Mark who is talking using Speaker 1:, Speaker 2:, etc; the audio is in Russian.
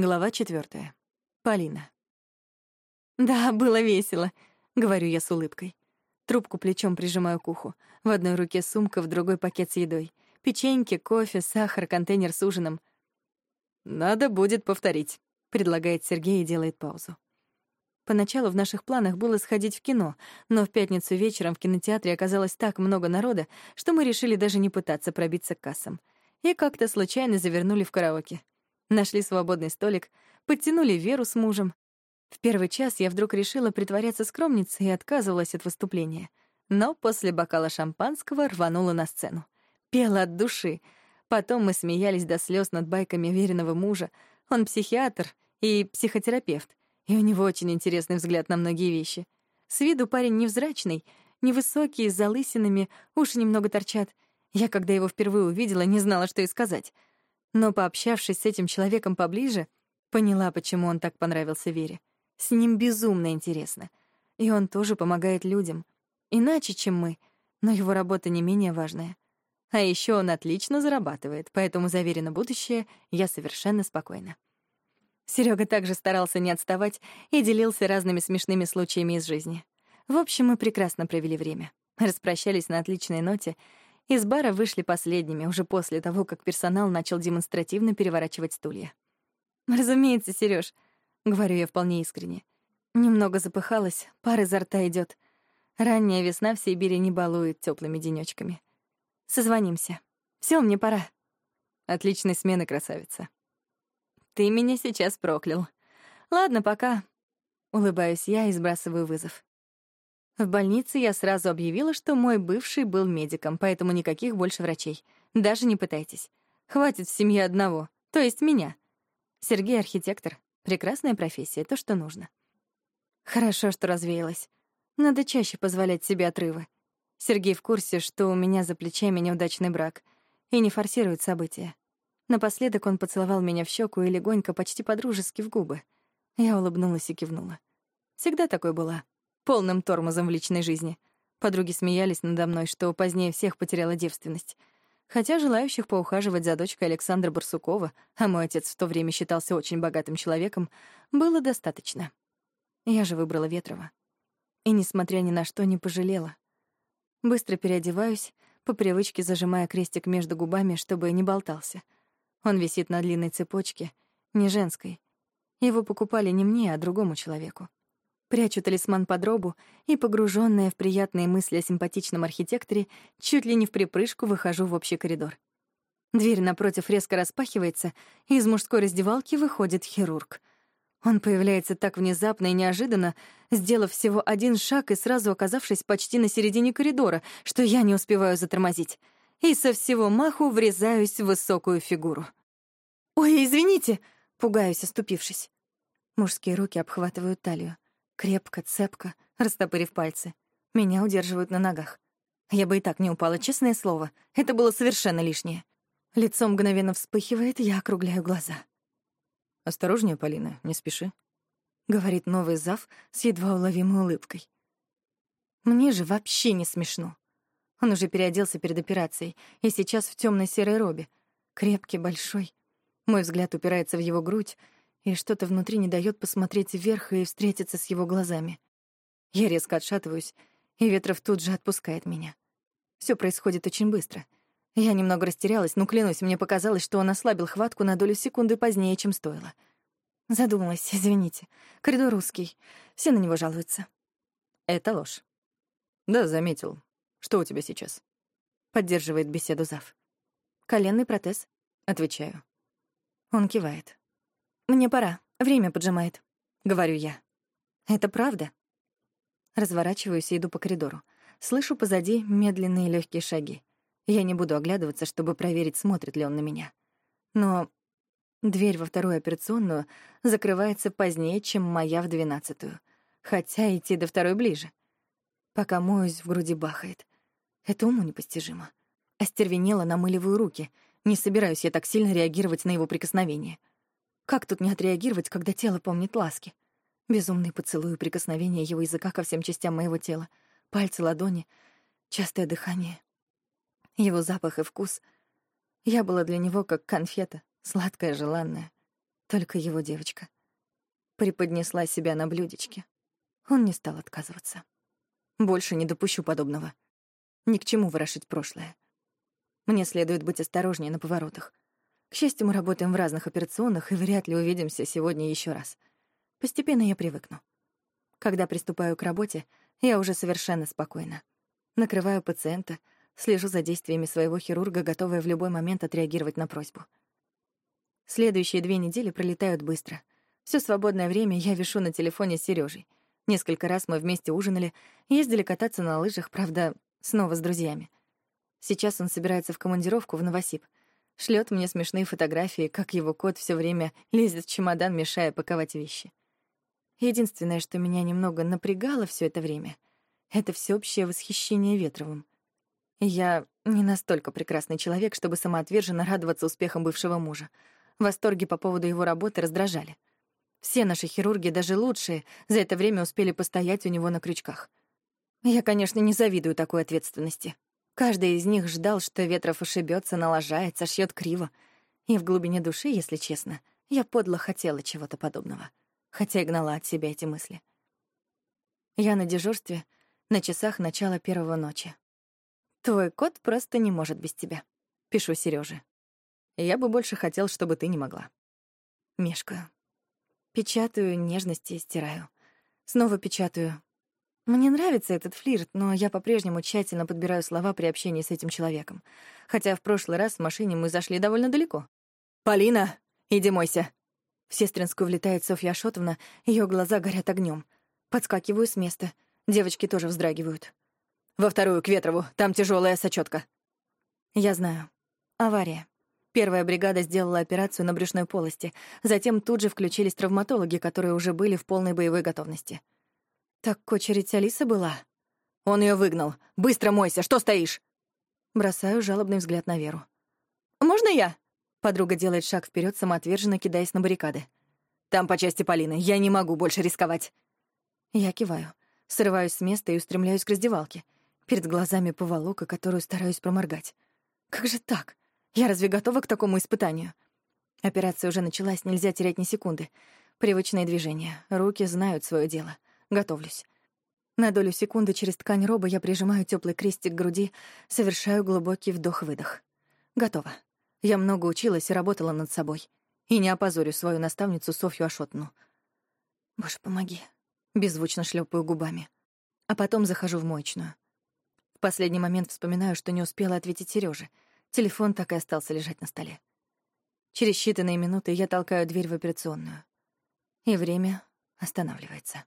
Speaker 1: Глава четвертая. Полина. «Да, было весело», — говорю я с улыбкой. Трубку плечом прижимаю к уху. В одной руке сумка, в другой пакет с едой. Печеньки, кофе, сахар, контейнер с ужином.
Speaker 2: «Надо будет повторить», —
Speaker 1: предлагает Сергей и делает паузу. Поначалу в наших планах было сходить в кино, но в пятницу вечером в кинотеатре оказалось так много народа, что мы решили даже не пытаться пробиться к кассам. И как-то случайно завернули в караоке. Нашли свободный столик, подтянули Веру с мужем. В первый час я вдруг решила притворяться скромницей и отказывалась от выступления. Но после бокала шампанского рванула на сцену. Пела от души. Потом мы смеялись до слез над байками веренного мужа. Он психиатр и психотерапевт, и у него очень интересный взгляд на многие вещи. С виду парень невзрачный, невысокий, с залысинами, уши немного торчат. Я, когда его впервые увидела, не знала, что и сказать — но, пообщавшись с этим человеком поближе, поняла, почему он так понравился Вере. С ним безумно интересно. И он тоже помогает людям. Иначе, чем мы, но его работа не менее важная. А еще он отлично зарабатывает, поэтому за Вере на будущее я совершенно спокойна. Серега также старался не отставать и делился разными смешными случаями из жизни. В общем, мы прекрасно провели время. Распрощались на отличной ноте, из бара вышли последними, уже после того, как персонал начал демонстративно переворачивать стулья. «Разумеется, Серёж», — говорю я вполне искренне. Немного запыхалась, пар изо рта идёт. Ранняя весна в Сибири не балует тёплыми денёчками. Созвонимся. Всё, мне пора.
Speaker 2: Отличной смены, красавица.
Speaker 1: Ты меня сейчас проклял. Ладно, пока. Улыбаюсь я и сбрасываю вызов. В больнице я сразу объявила, что мой бывший был медиком, поэтому никаких больше врачей. Даже не пытайтесь. Хватит в семье одного, то есть меня. Сергей — архитектор. Прекрасная профессия, то, что нужно. Хорошо, что развеялась. Надо чаще позволять себе отрывы. Сергей в курсе, что у меня за плечами неудачный брак, и не форсирует события. Напоследок он поцеловал меня в щеку и легонько, почти подружески в губы. Я улыбнулась и кивнула. Всегда такой была полным тормозом в личной жизни. Подруги смеялись надо мной, что позднее всех потеряла девственность. Хотя желающих поухаживать за дочкой Александра Барсукова, а мой отец в то время считался очень богатым человеком, было достаточно. Я же выбрала Ветрова. И, несмотря ни на что, не пожалела. Быстро переодеваюсь, по привычке зажимая крестик между губами, чтобы не болтался. Он висит на длинной цепочке, не женской. Его покупали не мне, а другому человеку. Прячу талисман под робу и, погруженная в приятные мысли о симпатичном архитекторе, чуть ли не в припрыжку выхожу в общий коридор. Дверь напротив резко распахивается, и из мужской раздевалки выходит хирург. Он появляется так внезапно и неожиданно, сделав всего один шаг и сразу оказавшись почти на середине коридора, что я не успеваю затормозить. И со всего маху врезаюсь в высокую фигуру. «Ой, извините!» — пугаюсь, оступившись. Мужские руки обхватывают талию. Крепко, цепко, растопырив пальцы. Меня удерживают на ногах. Я бы и так не упала, честное слово. Это было совершенно лишнее. Лицо мгновенно вспыхивает, я округляю глаза.
Speaker 2: «Осторожнее, Полина, не спеши», —
Speaker 1: говорит новый зав с едва уловимой улыбкой. Мне же вообще не смешно. Он уже переоделся перед операцией и сейчас в темно серой робе. Крепкий, большой. Мой взгляд упирается в его грудь, и что-то внутри не дает посмотреть вверх и встретиться с его глазами. Я резко отшатываюсь, и Ветров тут же отпускает меня. Все происходит очень быстро. Я немного растерялась, но, клянусь, мне показалось, что он ослабил хватку на долю секунды позднее, чем стоило. Задумалась, извините. Коридор узкий. Все на него жалуются.
Speaker 2: Это ложь. Да, заметил. Что у тебя сейчас?
Speaker 1: Поддерживает беседу Зав. Коленный протез. Отвечаю. Он кивает. «Мне пора, время поджимает», — говорю я. «Это правда?» Разворачиваюсь и иду по коридору. Слышу позади медленные легкие шаги. Я не буду оглядываться, чтобы проверить, смотрит ли он на меня. Но дверь во вторую операционную закрывается позднее, чем моя в двенадцатую. Хотя идти до второй ближе. Пока моюсь, в груди бахает. Это уму непостижимо. Остервенело намыливаю руки. Не собираюсь я так сильно реагировать на его прикосновение. Как тут не отреагировать, когда тело помнит ласки? Безумный поцелуй и прикосновение его языка ко всем частям моего тела. Пальцы, ладони, частое дыхание. Его запах и вкус. Я была для него как конфета, сладкая, желанная. только его девочка. Преподнесла себя на блюдечке. Он не стал отказываться. Больше не допущу подобного. Ни к чему ворошить прошлое. Мне следует быть осторожнее на поворотах. К счастью, мы работаем в разных операционных и вряд ли увидимся сегодня еще раз. Постепенно я привыкну. Когда приступаю к работе, я уже совершенно спокойна. Накрываю пациента, слежу за действиями своего хирурга, готовая в любой момент отреагировать на просьбу. Следующие две недели пролетают быстро. Все свободное время я вишу на телефоне с Сережей. Несколько раз мы вместе ужинали, ездили кататься на лыжах, правда, снова с друзьями. Сейчас он собирается в командировку в Новосиб. Шлет мне смешные фотографии, как его кот все время лезет в чемодан, мешая паковать вещи. Единственное, что меня немного напрягало все это время, это всеобщее восхищение Ветровым. Я не настолько прекрасный человек, чтобы самоотверженно радоваться успехам бывшего мужа. Восторги по поводу его работы раздражали. Все наши хирурги, даже лучшие, за это время успели постоять у него на крючках. Я, конечно, не завидую такой ответственности. Каждый из них ждал, что Ветров ошибется, налажает, сошьет криво. И в глубине души, если честно, я подло хотела чего-то подобного, хотя и гнала от себя эти мысли. Я на дежурстве, на часах начала первого ночи. «Твой кот просто не может без тебя», — пишу Серёже. Я бы больше хотел, чтобы ты не могла. Мешкаю. Печатаю нежности, стираю. Снова печатаю. Мне нравится этот флирт, но я по-прежнему тщательно подбираю слова при общении с этим человеком. Хотя в прошлый раз в машине мы зашли довольно далеко. «Полина, иди мойся!» В сестринскую влетает Софья Ашотовна, ее глаза горят огнем. Подскакиваю с места. Девочки тоже вздрагивают. «Во вторую, к Ветрову, там тяжелая сочетка. Я знаю. Авария. Первая бригада сделала операцию на брюшной полости. Затем тут же включились травматологи, которые уже были в полной боевой готовности. «Так очередь Алиса была?» «Он ее выгнал. Быстро мойся, что стоишь?» Бросаю жалобный взгляд на Веру. «Можно я?» Подруга делает шаг вперед, самоотверженно кидаясь на баррикады. «Там по части Полины. Я не могу больше рисковать». Я киваю, срываюсь с места и устремляюсь к раздевалке. Перед глазами поволока, которую стараюсь проморгать. Как же так? Я разве готова к такому испытанию? Операция уже началась, нельзя терять ни секунды. Привычные движения. Руки знают свое дело. Готовлюсь. На долю секунды через ткань роба я прижимаю теплый крестик к груди, совершаю глубокий вдох-выдох. Готово. Я много училась и работала над собой. И не опозорю свою наставницу Софью Ашотну. Боже, помоги. Беззвучно шлепаю губами. А потом захожу в моечную. В последний момент вспоминаю, что не успела ответить Серёже — Телефон так и остался лежать на столе. Через считанные минуты я толкаю дверь в операционную. И время останавливается.